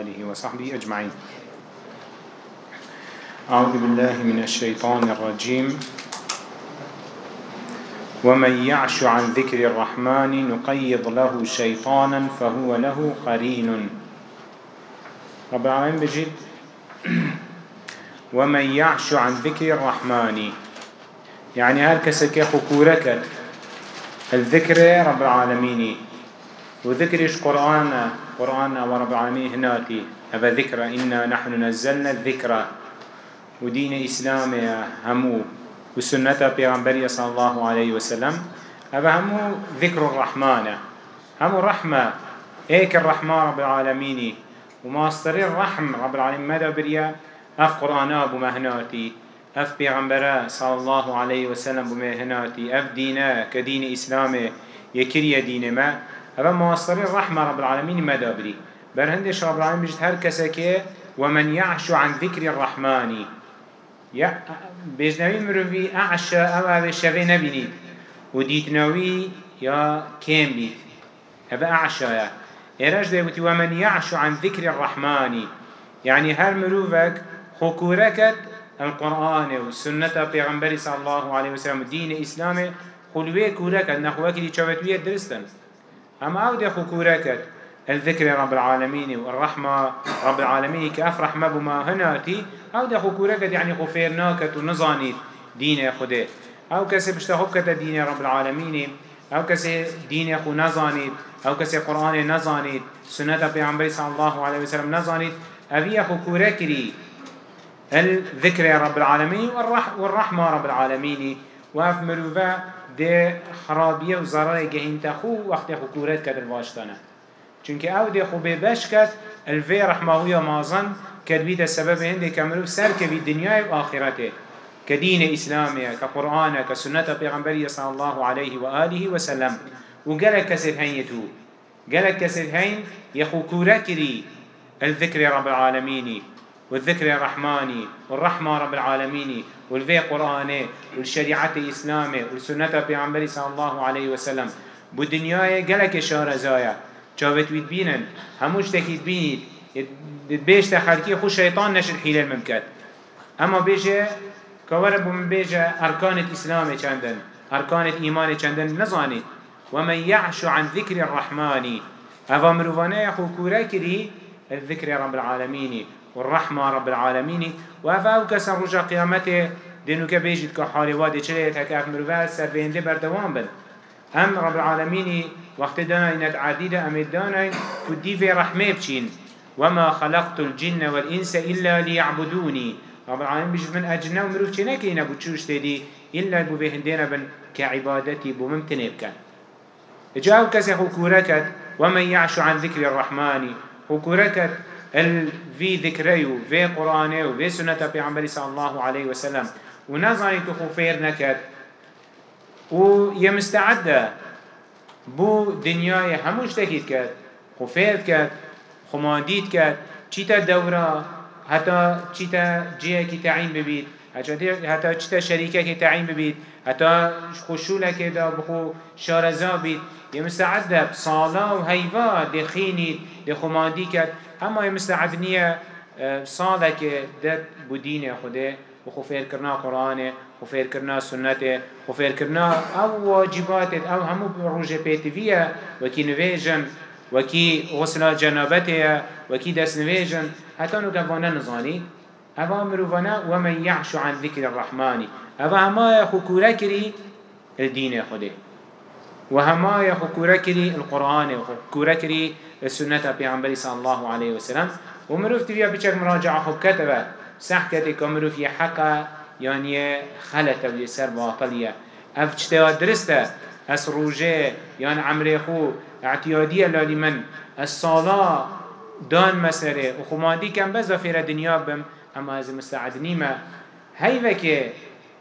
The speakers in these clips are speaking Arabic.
آله وصحبه أجمعين. أعوذ بالله من الشيطان الرجيم. ومن يعش عن ذكر الرحمن نقيض له شيطانا فهو له قرين. رب العالمين بجد. ومن يعش عن ذكر الرحمن. يعني هل كسك خكورك الذكر رب العالمين. وذكرش قرآن قرآن ورب العالمين هناتي هذا ذكر إنا نحن نزلنا الذكر. ودين إسلام همو. وسنة بيغمبري صلى الله عليه وسلم. هذا همو ذكر الرحمن. همو الرحمة هيك الرحمة رب العالمين. وماستر الرحم رب العالمين. ماذا بريا؟ أف قرآن أبو مهناتي. أف بيغمبرا صلى الله عليه وسلم بمهناتي أف دينا كدين إسلام يكري دين ما. هذا ماستر الرحمة رب العالمين ماذا بري برهندش رب العالمين بجد هر كسكي ومن يعش عن ذكر الرحمن. يا بجنوي مروفي أعشى أو هذا الشفي نبينيد وديتنوي يا كيم بيت هذا أعشى يا. إيراج ده ومن يعش عن ذكر الرحمن. يعني هر مروفك خكوركت القرآن والسنة بيغمبري صلى الله عليه وسلم الدين الإسلامي خلوه كوركت نخوك دي شواتوية درستن. أما أو ده خكوركت الذكر رب العالمين والرحمة. رب العالمين كأفرح مبما هنأتي. أو ده خكوركت يعني خفيرناكت ونظانيت دين خده أو كسي بشتخبكت دين رب العالمين. أو كسي دين خو نظانيت أو كسي قرآن نظانيت سنة بيعنبري صلى الله عليه وسلم نظانيت أبي خكوركري الذكر رب العالمين والرحمة رب العالمين. وف مروفا ده خرابية وزرار جهين تخو وقت خكورت كد الواشتانه چونك أو ده خو ببش كد الفي رحمه مازن كدبيت السبب هندي كملو سر كبي دنيا وآخرته كدين إسلامي كقرآن كسنة بيغمبري صلى الله عليه وآله وسلم وقالك كسر هين يتو قالك كسر هين يخو كوركري الذكر رب العالمين والذكر الرحماني والرحمة رب العالمين والفي قرآن والشريعة الإسلامي والسنة بيغمبري صلى الله عليه وسلم. بالدنيا قالك شارة زايا ويد بينن هموش تكيد بينيد بيش تخلقي خو شيطان نشد حيلة الممكن اما بيجي كورب من بيجي أركان الإسلام چندن. أركان الإيمان چندن نظاني ومن يعش عن ذكر الرحمن. أفا مروفانا يخو كورا الذكر رب العالمين والرحمة رب العالمين. وأفا أو كسر رجا قيامته دينو كبيجد كحالي وادي چليت هكاف مروفا سر بهنده بردوان بل أم رب العالمين وقت دانا إنت عديدة أمد دانا كدي في رحمه بچين وما خلقت الجن والإنس إلا ليعبدوني رب العالمين بيجد من أجنة ومروف چنكينا بوچوش تدي إلا بو بهندنا بن كعبادتي بو ممتنه بكن جاءوا كسي حكوركت ومن يعش عن ذكر الرحمن. حكوركت في ذكريو في قرآنه في سنة بيعنبري صلى الله عليه وسلم. ونظري تخوفير نكت. ويمستعد بو دنياي هموش تكيد كت خفير كت خماندید کرد چی تا دورا حتی چی تا جیه کی تعیین ببید حتی چی تا شریکه کی تعیین ببید حتی خوشوله که دا بخو شارزا بید یه مستعد صالا و هیوا دخینید دخماندی کرد اما یه مستعد نیه صاله که دت بودین خوده و خفیر کرنا قرآن خفیر کرنا سنت خفیر کرنا أو واجبات أو همو روژه پیتویه وکی نویجن وكي غسل جنابته وكي دس نويجن حتى نكفانا نظاني أفا مروفانا ومن يعش عن ذكر الرحمن أفا هما يخكورا كري الدين خده وهما كري القرآن كري السنة بيعنبري صلى الله عليه وسلم. ومروف تبيا بيشك مراجعة خب كتبة. صح كتك ومروف يحقا يعني خلطة ويسر باطلية. أف جتوا درسته؟ أس روجه يعني عمري خو اعتيادية لالي من الصلاة دان مسره وخماندي كم بس وفير دنيا بم. اما از مستعد نيمة هاي وكي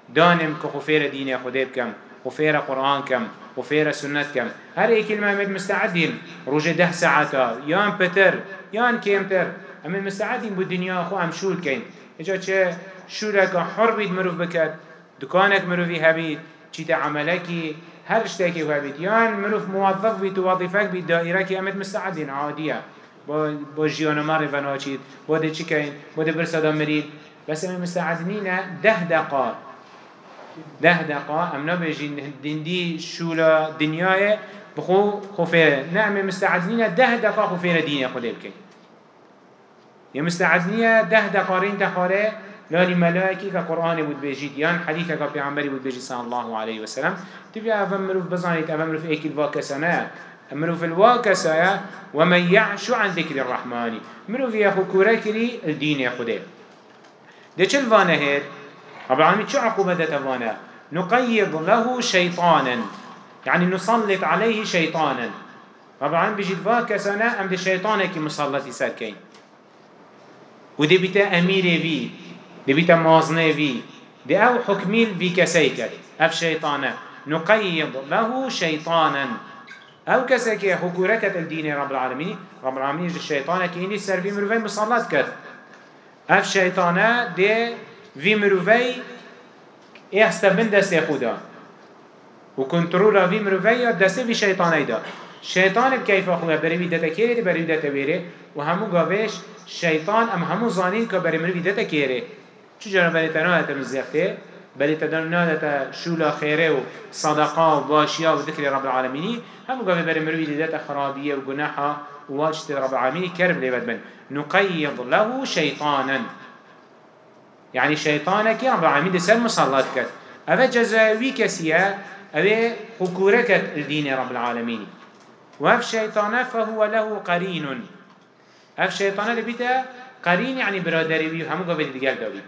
دانم كخفير دين خده بكم خفير قرآن كم خفير سنة كم. هر اي كلمة مد مستعدين روجة ده ساعتا يان بتر يان كيمتر اما مستعدين بالدنيا خو هم شول كين. اجا چه شولك حر بيد مروف بكت دكانك مروفي هبيد چيت عملكي هر اشتاكي وابد يان مروف موظف بيت وظيفك بيت دائرة كي امد مستعدين عادية با با جیان مر و ناچید با ده چی کین با ده برسادا مرید. بس ام مستعدنین ده دقا. ده دقا ام نبیجین دندی شولا دنیای بخو خفير نعم مستعدنين ده دقا خفير دين خده بكي يا مستعدنية ده دقارين تخاره لالي ملائكي كقرآن بود بيجيد يان حديثة كبيعمبري بود بيجيد صلى الله عليه وسلم. تبي أفهم مروف بزانيت أفهم مروف إيكي الواكسانة مروف الواكسايا ومن يعشو عن ذكر الرحمن. مروف يخو كوركري الدين يخده ده چل فانه هير رب العالمين شو عقوبة تفانه نقيض له شيطانا. يعني نسلط عليه شيطانا. رب العالمين بيجيد واكسانا أم ده شيطانك مسلط يسركين وده بيتا أمير في ده بيتا مازنه في ده أو حكميل في كسيك. أف شيطانا. نقيض له شيطانا. که حکوره کت الدین رب العالمین رب العالمین الشیطانه که اینی سر وی مروفی مسلط کد أف شیطانه ده وی مروفی احسته دست خدا و کنترول وی مروفی دست وی شیطانه دا شیطان کیف خواه بروی دتا کیره ده بروی دتا بیره و همو گاوش شیطان ام همو زانین که بروی مروی دتا کیره چجا بری تنها هتا مزیفته بل تدرنا شولا خيره و صدقاء و باشيا و ذكر رب العالمين هم قال بر مروي لذات خرابية و جناحة واجت رب العالمين كرب لي بدمن نقيض له شيطانا يعني شيطانك العالمين دي سر مصلات كت أفا جزاوي كسيا أفا حكورك الدين رب العالمين وأف شيطانا فهو له قرين أف شيطانا لبيتا قرين يعني برادري بيو همو قال بدي قال داوي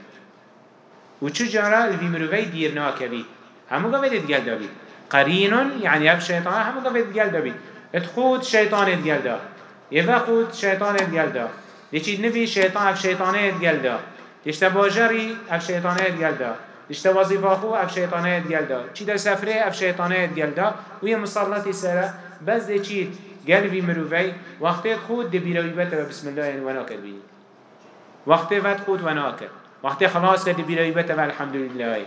و چو جارا الوی مروی دیر ناکوی همو گفت ادگل دابید قرینون یعنی اف شیطان همو گفت ادگل دابید ات خود شیطان ادگل دا. یفا خود شیطان ادگل دا. دیچی نوی شیطان اف شیطان ادگل دا. دیشتا باجری اف شیطان ادگل دا دیشتا وظیفه خو اف شیطان ادگل دا چی در سفره اف شیطان ادگل دا و یه مصالتی سره بس دی چی قلبي مروفي وقتی خود دي بيروي بتا بسم الله وناكر بيني وقتی فت خود وناكر وقتی خلاص کردی بیرایی بته و الحمدلله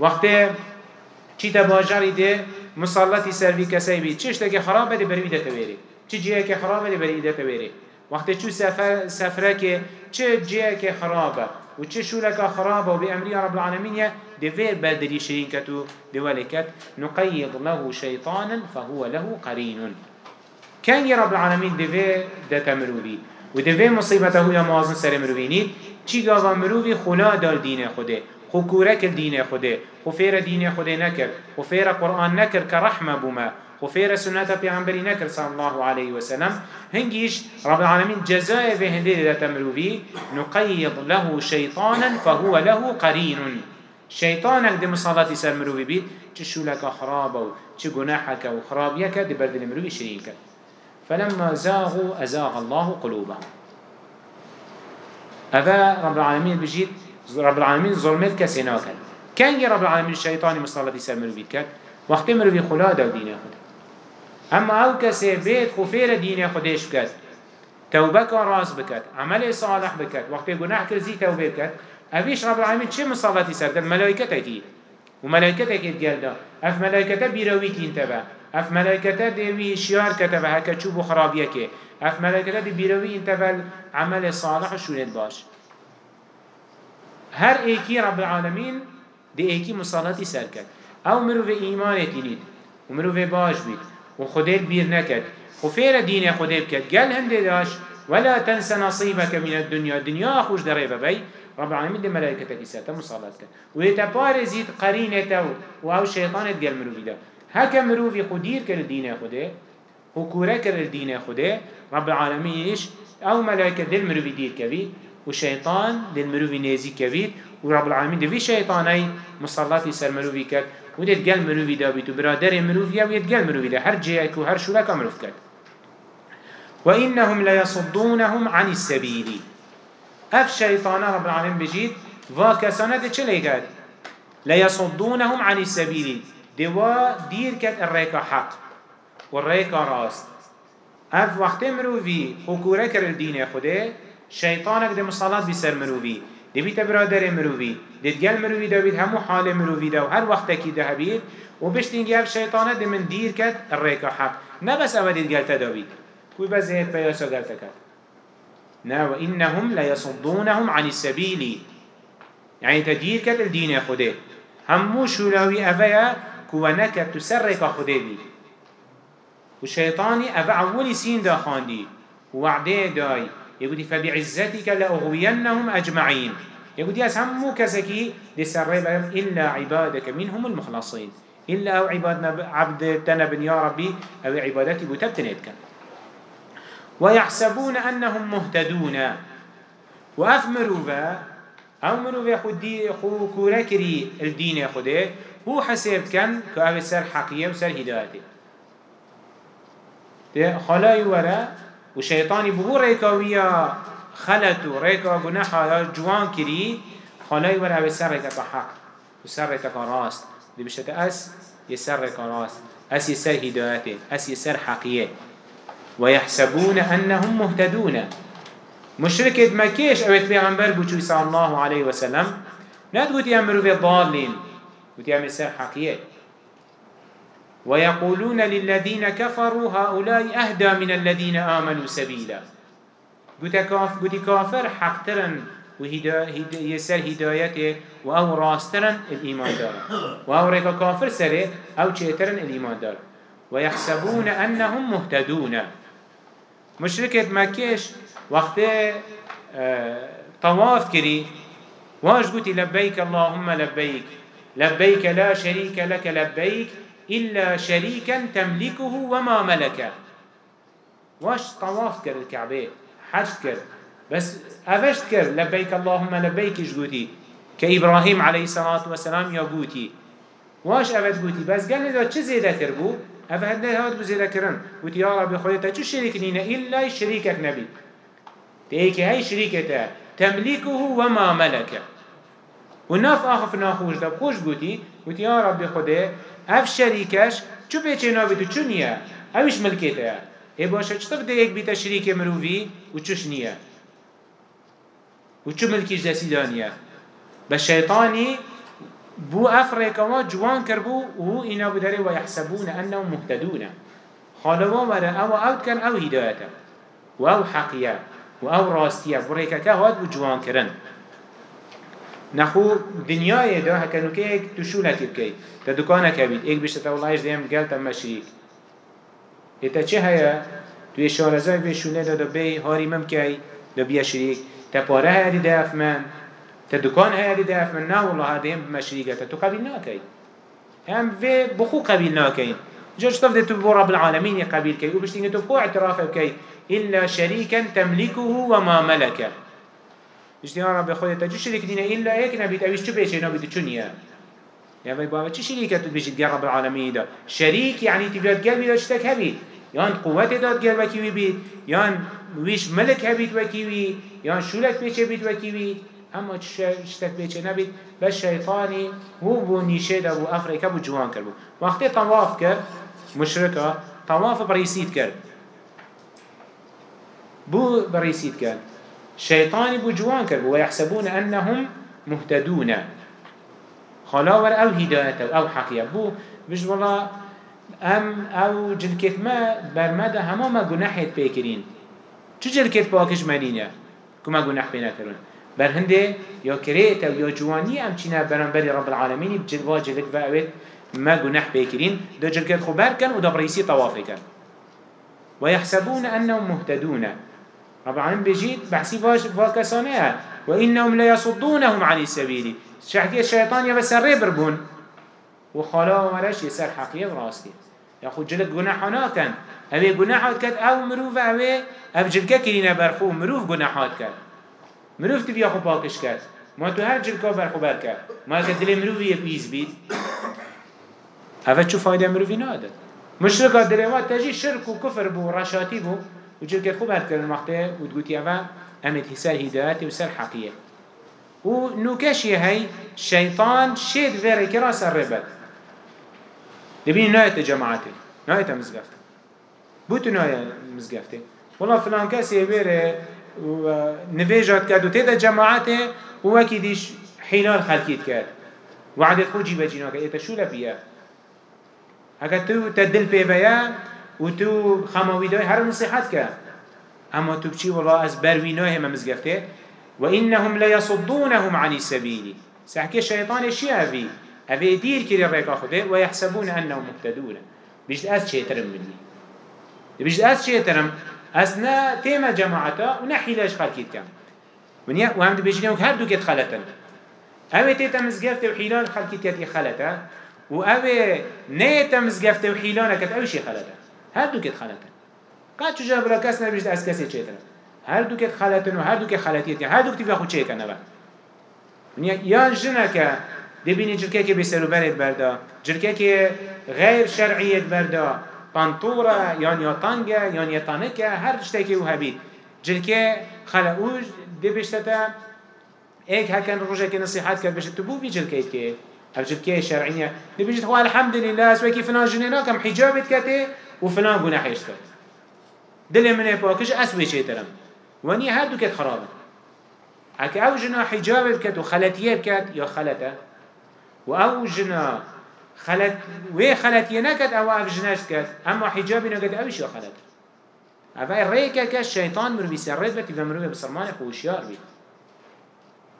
وقتی چی تباجری ده مسلطی سروی کسی بید چیش که خراب بده بری ایده تبیری چی جیه که خراب بده بری ایده تبیری وقتی چو سفر سفره که چه جیه که خرابه و چه شوله که خرابه و بأمری رب العالمین دویر بدری شرین کتو دولکت نقید له شیطانا فهو له قرین كان رب العالمين دفي دتا مروبي ودفي مصيبته يا موازن سر مروبيني. چی گاوا مروی خلا دال دین خوده خو کورک دین خوده خو فیر دین خوده نکر خو فیر قرآن نکر که رحمه فیر سنت پیغمبری نکر صلی الله علیه وسلم. هنگیش رب العالمین جزای به هنده دات مروی نقید له شیطانا فهو له قرین شیطانك دي مصالاتي سر مروي بيت چه شولك خرابه و چه گناحك و خرابيك دي برد المروي شريكا فلما زاغوا أزاغ الله قلوبهم. هذا رب العالمين بجيت. رب العالمين ظلمت كسي ناكل كان رب العالمين الشيطان مصالة يسر مروي كات وقت مروي خلا دا دين خد أما أو كسي بيت خفير دين خدش بكات توبك راس بكات عمل صالح بكات وقت جناح كرزي توبه بكات أفيش رب العالمين چه مصالة يسر ده ملائكتك وملائكتك يتقال ده أف ملائكته بيرويك انتبه أف ملائكته ديوي شيار كتبه هكا چوب خرابيك اف ملائكه دي بيروي انت عمل صالح وشونت باش. هر ايكي رب العالمين دي ايكي مصالحتي سركت أو مرو في ايمان تينيد ومرو في وخدير بير نكت. وفير دين خدير بكت قال هندي داش ولا تنسى نصيبك من الدنيا. الدنيا خوش دريبه بي. رب العالمين دي ملائكة كساتا مصالحتك ويتبارزيت قرينته وأو شيطان قال مرو في ده هكا مرو في خدير كالدين خدير وكورا كر الدين خده رب العالمين إيش؟ أو ملائكة دل مروي دير كبير وشيطان دل مروي نازي كبير ورب العالمين دي شيطاني مصلاتي سر مروي كت. وديت قل مروي دابيت وبرادر مروي وديت قل مروي ده هر جيك وهر شولك مروف كت وإنهم ليصدونهم عن السبيل. أف شيطان رب العالمين بجيت واكسانة دي چلي قد ليصدونهم عن السبيل. دوا دير كت الريك حق والريكا راست. أف وقت حكورة كر الدين خوده شيطانك دي مصالات بسر مروفي. دي بيت برادر مروفي دي تقل مروفي دا همو حال مروفي دا وهر وقت كي ده بيت وبشتنجي اف شيطانة دي من دير كت الريكا حق. نبس اوه دي تقل تدابيت كوي بس هيت بياسا قلت كت نا وإنهم ليصدونهم عن السبيل يعني تدير كت الدين خده همو شولاوي أفيا كوانك تسرق خده بي والشيطاني أفا أولي سين دا خاندي وعده داي يقول فبعزتك لأغوينهم أجمعين. يقول ياس همو كسكي سرق إلا عبادك منهم المخلصين. إلا أو عبادنا عبد تنبن يا ربي أو عبادتي بتبتنيت كان ويحسبون أنهم مهتدون. وأفمروا مروا ذا خود دي خو كوركري الدين خده هو حسيب كان كأو سر حقية وسر خلاي ورا وشيطاني بهو ريكاوية خلطو ريكا جناحا جوان كري خلاي ورا أو سر ريكا حق وسر ريكا راست. دي بشت أس يسر ريكا راست. أس يسر هدايته. أس يسر حقية. ويحسبون أنهم مهتدون. مشركة مكيش أوت بيغمبر بوچوي صلى الله عليه وسلم. لا تقول يأمروا في الضالين قلت يأمر سر حقية. ويقولون للذين كفروا هؤلاء أهدى من الذين آمنوا سبيلا. قلت كافر حق ترن ويسر هدايته وأو راسترن الإيمان دار وأو ريكا كافر سره أو تشيترن الإيمان دار ويحسبون أنهم مهتدون. مشركة مكيش وقت آه طواف كري واش قلت لبيك اللهم لبيك لبيك لا شريك لك لبيك إلا شريكا تملكه وما ملك. واش طواف كر الكعبة؟ حج كر. بس أفشت كر. لبيك اللهم لبيك قلتي كإبراهيم عليه الصلاة والسلام يا قلتي واش أفشت قلتي بس قال لي چه زيادة كربو هدنا هاد بزيدا كرن. وتي يا ربي خودتا چو شريك نينا إلا شريكك نبي. تيكي هاي شريكتا تملكه وما ملك. وناف آخف ناخوش دب. خوش بوتي وتي يا ربي خوده اف شريكش چو بيچه تو چو نيا اوش ملكتا اي باشا چطف ده ايك بيتا شريك مروفي و چوش نيا و چو ملكيش دسي دانيا بس شيطاني بو أفريقا جوان كربو وهو إنا بدري ويحسبون أنهم مهتدون. خالوا مرا أو أوت كان أو هداية وأو حقيا وأو راستيا بريكا كهاد وجوان كرن نخو دنيا ده هكذا كيك تشوله تبكي تدكانه كبيد إيك بيشتا والله ديم قلت مشريك إتا چه هيا توی شارزای به شونه دادا بی هاری ممکی دو بیا شریک تپاره هری دف من؟ تدكان هاي داف من؟ نا والله هذا هم بمشريقة تو قبيل ناكي هم في بخو قبيل ناكي جوش تفضل تبو رب العالمين يقبيل كي وبشتين تبقوا اعترافه كي إلا شريكا تملكه وما ملكه اشتيان رب خود تجو شريك دينا إلا ايك نبيت اويش چو بيشي نبيت چونيا يا في بابا چه شريكة تبيشت قال رب العالمين دا شريك يعني تبيت قلبي دا شتك هبيت يان قوة داد قلب وكيوي بيت يان ويش ملك هبيت وكيوي يان شولك بيشي بيت وكيوي اما شتك بيچه نبید بس شیطانی هو بو نیشه دا بو افریکا بو جوان کرد بو وقتی طواف کرد مشرکا طواف بريسيت کرد بو بريسيت کرد شيطاني بو جوان کرد بو ويحسبون انهم مهتدون. خلاور أو هدايته أو حقيا بو بيش ام أو جلكت ما برمده هما ما گناحيت بيكرين چو جلكت باكش مدينة كما گناح بينا كرون بر هنده یا کریت و یا جوانی ام چینه برانبری رب العالمینی بجلوا و اوید ما گناح بيكرين دو جلكت خبر كان ودا بريسي طوافي كان ويحسبون أنهم مهتدون. رب العالمين بيجيت بحسي فاكسانها وإنهم ليصدونهم عن السبيل. شحكي الشيطان يبس الربربون وخلا ومرش يسر حقيقة راستي ياخد جلك جناحنا كان أبي جناحات كان أو مروف أبي. أبجلك كلينا برخو مروف جناحات كان مروف تبي أخو باكش كات ما تو هر جل كافر خبر كات ما كدل مروفي يبيز بيت. هذا شو فايدة مروفي ناده مشركة دلوات تجي شرك وكفر بو رشاتي بو. وجل كات خبر كات المقطع وتقول يا أمد حسال هداياتي وسال حقية ونوكشي هاي شيطان شيد غير كراس الربط دبين نايت جماعتي نايت مزقفت بوتو نايت مزقفت والله فلان كاسي يبيره ونفيجات كاد وتيدا جماعته ووكي ديش حلال خلقيت كاد. وعدت خوجي بجيناك إيتا شو لبيا؟ أكا تو تدل بيبايا وتو خماوي دوي هر نصيحات كاد اما تو بچی والله از بروی ناه ما مزگفته و انهم ليصدونهم عن السبيل سحكي الشيطان شي افي افي دير كري ريكا خده ويحسبون انهم مهتدون. بيجد از چه ترم مني بيجد از چه ترم؟ از نا تيما جماعتا و نا حيلاش خلقيت كم ونيا وهم بيجد يوم هر دو كت خلطن. اوه تيتا مزگفت و حيلان خلقيت يتي خلطه و اوه نيتا مزگفت و حيلان كت اوه شي خلطه؟ هر دو كت خلطن قد چجا برا کس نبیشت از کسی چه ترم هر دو که خلطن و هر دو که خلطیت هر دو کتیفا خود چه کنه با یا جنه که دبینی جرکه که بسرو برد بردا جرکه که غیر شرعیت بردا پانطوره یا یا طنگه یا یا طنکه هر جشته که أو هبید جرکه خلقوش دبشتتا ایک هکن روژه که نصیحت کرد بشه تو بو بی جرکه که هر جرکه شرعیه دبشت خو الحمدلله اسوکی فلان جنینا کم حجابت کته و فلان گناحیش کرد دل من پاکش اسوی چه ترم. ونی هر دو کت خرابه اگه أو جنا حجاب بکت و خلطیه بکت یا خلطه و أو جنا خلط و خلطیه نکت أو أو جناش کت اما حجابی نکت اوش یا خلط اوه ریکه که شیطان مروی سرد بید و مروی بسرمان خوشیار بید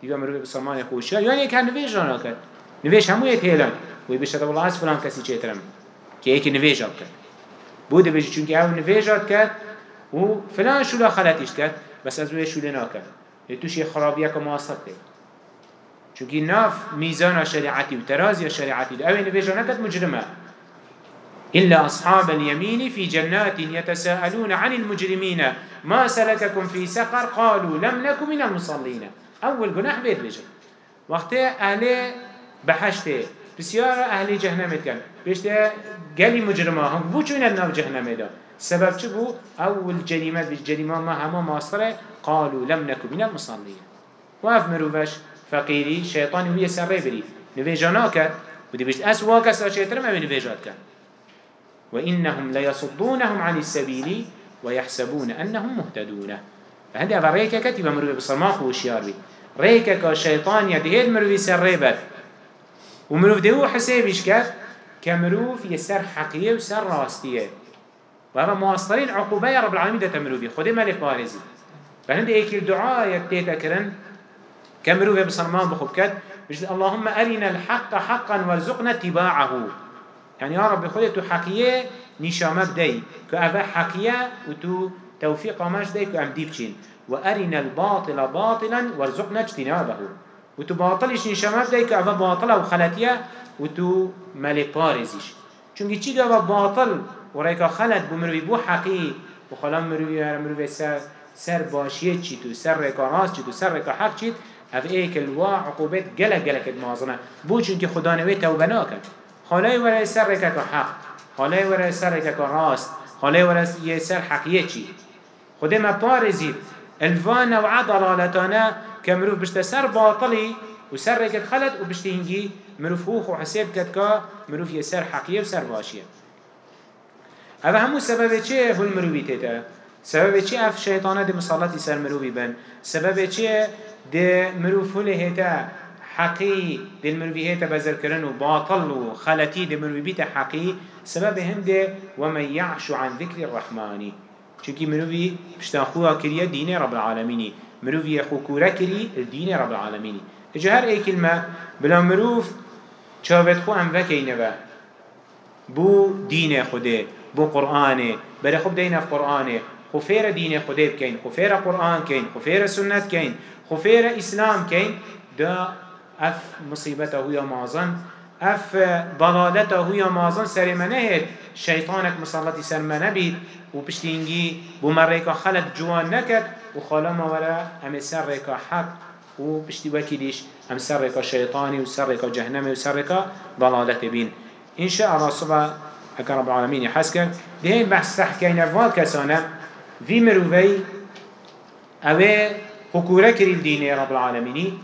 دیگه مروی بسرمان خوشیار یعنی که نویج را نکت نویج همو یه تیلان وی بشتر والله از فلان کسی چه ترم که یکی نویج را کرد بوده بجی چونکه أو نویج را کرد و فلان شولا خلاتيش كات بس از وی شوله ناکد توش یه خرابیه که معاصد ده چونکه ناف میزان شریعتی و ترازی شریعتی ده اوه نویجا نکد مجرمه إلا أصحاب اليمين في جنات يتساءلون عن المجرمين. ما سلككم في سقر؟ قالوا لم نكن من المصلين. أول جناح بيت بيجي وقت أهل بحشته بسيارة أهل جهنم كان بيشته قالي مجرمهم بوچون الناف جهنم ده سبب چه بو اول جريمه بالجريمه ما هما ماصره قالوا لم نكن من المصلين. واف مروفش فقيري شيطان هو يسر بري نفيجانا كر ودي بيشت اس واكس اشيتر ما نفيجات كر وإنهم ليصدونهم عن السبيل ويحسبون أنهم مهتدون. فهذا أفا ريكا كتب مروي بصرماخ وشيار بي ريكا كشيطان يدهيد مروي سر ريبت ومروف دهو حسابيش كر كمروف يسر حقية وسر راستية. وهذا مواصلين عقوبة يا رب العالمين ده تمرو بي خده ملك بارزي فهند ايك الدعاء يكتيتا كرن كمرو بي بصرمان بخب كد بجد اللهم أرنا الحق حقا وارزقنا اتباعه. يعني يا رب خده تو حقية نشامة بدي كأفا حقية وتو توفيق ماش دي كأم ديبچين وأرنا الباطل باطلا وارزقنا اجتنابه. وتو باطلش نشامة بدي كأفا باطلة وخلاتية وتو ملك بارزيش چونكي چي باطل وريكا خلت بمروي بو حقي وخلا مروي مروي سر سر باشيه چي تو سر ريكا راس چي تو سر ريكا حق چي اف ايك الوا عقوبت گلك گلك مازنه. بو چونك خدا نوي توبه ناكن خلاي ورا سر ريكا حق. خلاي ورا سر ريكا راس خلاي ورا سر حقيه چي خده ما بارزيد الفانا وعضلالتانا كمروف بشتا سر باطلي وسر ريكا خلت وبشتهنجي مروف هو خو حساب كتكا مروف يسر حقيه وسر باشيه هذا همو سبب چه هل مروبي تيتا سبب چه اف شيطانه دي مصالاتي سر مروبي بن؟ سبب چه دي مروف هل هتا حقي دي المروبي هتا بزر كرن وباطل وخلتي دي مروبي بيتا حقي سبب هم دي ومن يعش عن ذكر الرحمن. چونكي مروبي بشتاخوها كريا دين رب العالمين مروبي خكورا كري الدين رب العالمين اجهر اي كلمة بلا مروف چاوت خو ام وكي نبا بو دين خوده بو قرآنه بره خب دينا في قرآنه خفير دين خده بكين خفير قرآن كين خفير سنة كين خفير إسلام كين دا اف مصيبته يا مازن اف ضلالته يا مازن سر شيطانك مسلطي سر منبيد و بشتينجي بمريكا خلت جوان نكت و خالما ورا ام سر ريكا حق و بشتي وكيديش ام سر ريكا شيطاني و سر ريكا جهنمي و سر ريكا ضلالته بين إن شاء الله صبح هكا رب العالمين يحس كر دهين بحث تحكين أفوال كسانة في مروفي اوه حكورة كري الدين رب العالمين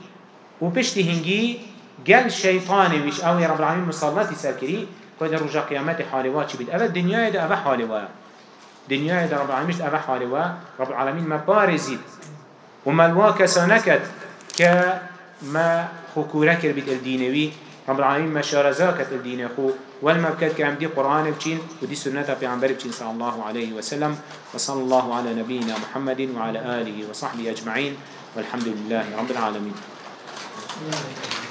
وبشتي هنجي قال شيطاني ويش اوه رب العالمين مصلاتي ساكري كده رجع قيامات حالوات شبيد اوه الدنيا ده اوه حالوات دنيا ده رب العالمين مش اوه حالوات رب العالمين ما بارزيد وما الوا كسانكت كما حكورة كر بيت الدينوي رب العالمين ما شارزاكت الدين أخو بكت كام دي قرآن بچين ودي سنة بيعنبر بچين صلى الله عليه وسلم. وصلى الله على نبينا محمد وعلى آله وصحبه أجمعين والحمد لله رب العالمين